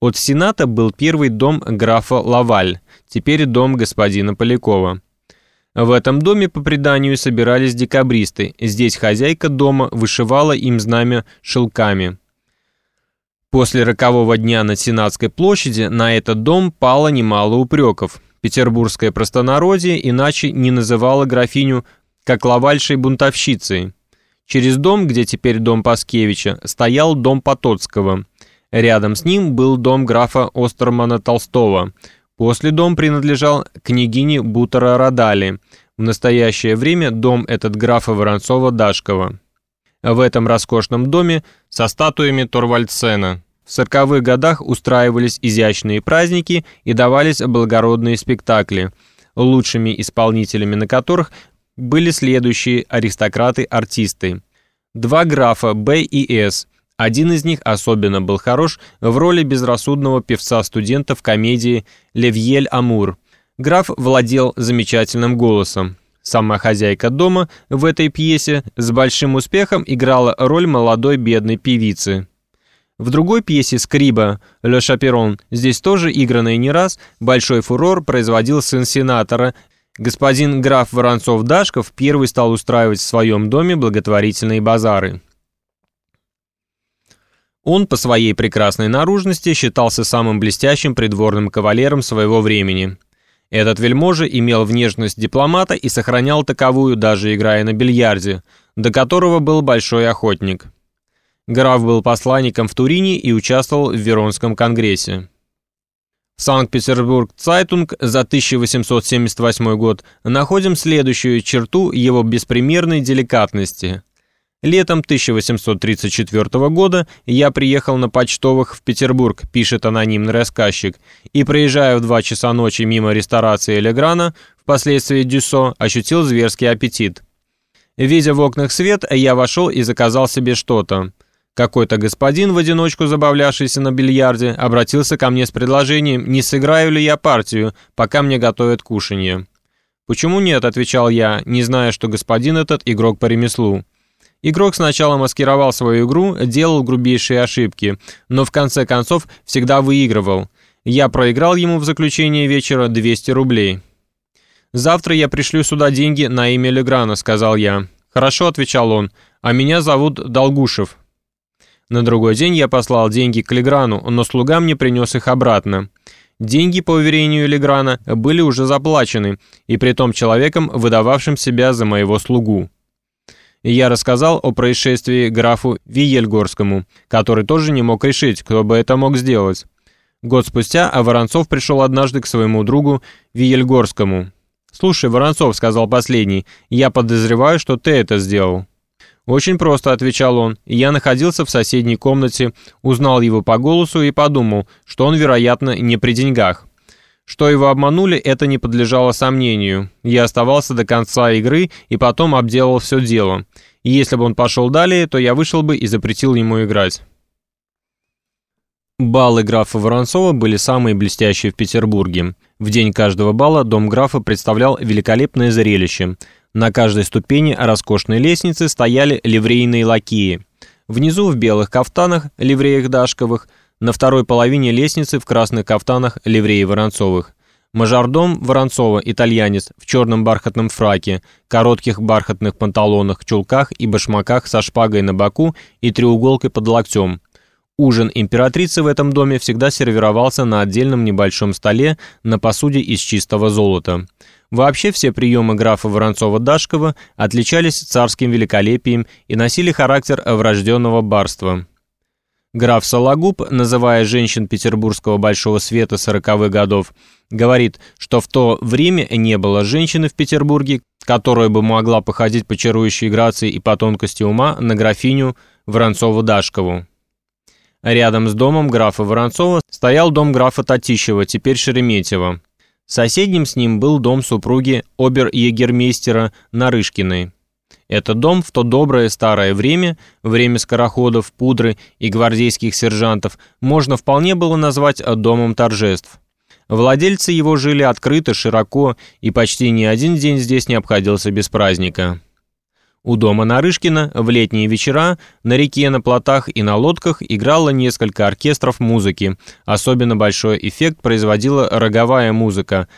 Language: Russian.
От Сената был первый дом графа Лаваль, теперь дом господина Полякова. В этом доме, по преданию, собирались декабристы. Здесь хозяйка дома вышивала им знамя шелками. После рокового дня на Сенатской площади на этот дом пало немало упреков. Петербургское простонародье иначе не называло графиню как лавальшей бунтовщицей. Через дом, где теперь дом Паскевича, стоял дом Потоцкого. Рядом с ним был дом графа Остермана Толстого. После дом принадлежал княгине Бутера Радали. В настоящее время дом этот графа Воронцова-Дашкова. В этом роскошном доме со статуями Торвальдсена в сороковых годах устраивались изящные праздники и давались благородные спектакли, лучшими исполнителями на которых были следующие аристократы-артисты. Два графа Б и С. Один из них особенно был хорош в роли безрассудного певца-студента в комедии «Левьель Амур». Граф владел замечательным голосом. Сама хозяйка дома в этой пьесе с большим успехом играла роль молодой бедной певицы. В другой пьесе «Скриба» «Ле Шаперон» здесь тоже игранной не раз, большой фурор производил сын сенатора Господин граф Воронцов-Дашков первый стал устраивать в своем доме благотворительные базары. Он по своей прекрасной наружности считался самым блестящим придворным кавалером своего времени. Этот вельможа имел внешность дипломата и сохранял таковую, даже играя на бильярде, до которого был большой охотник. Граф был посланником в Турине и участвовал в Веронском конгрессе. Санкт-Петербург Цайтунг за 1878 год находим следующую черту его беспримерной деликатности. Летом 1834 года я приехал на почтовых в Петербург, пишет анонимный рассказчик, и проезжая в 2 часа ночи мимо ресторации Леграна, впоследствии Дюссо, ощутил зверский аппетит. Видя в окнах свет, я вошел и заказал себе что-то. Какой-то господин, в одиночку забавлявшийся на бильярде, обратился ко мне с предложением, не сыграю ли я партию, пока мне готовят кушанье. «Почему нет?» — отвечал я, не зная, что господин этот игрок по ремеслу. Игрок сначала маскировал свою игру, делал грубейшие ошибки, но в конце концов всегда выигрывал. Я проиграл ему в заключение вечера 200 рублей. «Завтра я пришлю сюда деньги на имя Леграна», — сказал я. «Хорошо», — отвечал он, — «а меня зовут Долгушев». На другой день я послал деньги к Леграну, но слуга мне принес их обратно. Деньги, по уверению Леграна, были уже заплачены, и при том человеком, выдававшим себя за моего слугу. Я рассказал о происшествии графу Виельгорскому, который тоже не мог решить, кто бы это мог сделать. Год спустя а Воронцов пришел однажды к своему другу Виельгорскому. «Слушай, Воронцов», — сказал последний, — «я подозреваю, что ты это сделал». «Очень просто», — отвечал он. Я находился в соседней комнате, узнал его по голосу и подумал, что он, вероятно, не при деньгах. Что его обманули, это не подлежало сомнению. Я оставался до конца игры и потом обделал все дело. И если бы он пошел далее, то я вышел бы и запретил ему играть. Балы графа Воронцова были самые блестящие в Петербурге. В день каждого бала дом графа представлял великолепное зрелище — на каждой ступени роскошной лестницы стояли ливрейные лакеи. Внизу в белых кафтанах, ливреях Дашковых, на второй половине лестницы в красных кафтанах ливреи Воронцовых. Мажордом Воронцова, итальянец, в черном бархатном фраке, коротких бархатных панталонах, чулках и башмаках со шпагой на боку и треуголкой под локтем. Ужин императрицы в этом доме всегда сервировался на отдельном небольшом столе на посуде из чистого золота. Вообще все приемы графа Воронцова-Дашкова отличались царским великолепием и носили характер врожденного барства. Граф Сологуб, называя женщин петербургского большого света сороковых годов, говорит, что в то время не было женщины в Петербурге, которая бы могла походить по чарующей грации и по тонкости ума на графиню Воронцову-Дашкову. Рядом с домом графа Воронцова стоял дом графа Татищева, теперь Шереметьево. Соседним с ним был дом супруги обер-егермейстера Нарышкиной. Этот дом в то доброе старое время, время скороходов, пудры и гвардейских сержантов, можно вполне было назвать домом торжеств. Владельцы его жили открыто, широко, и почти ни один день здесь не обходился без праздника. У дома Нарышкина в летние вечера на реке, на плотах и на лодках играло несколько оркестров музыки. Особенно большой эффект производила роговая музыка,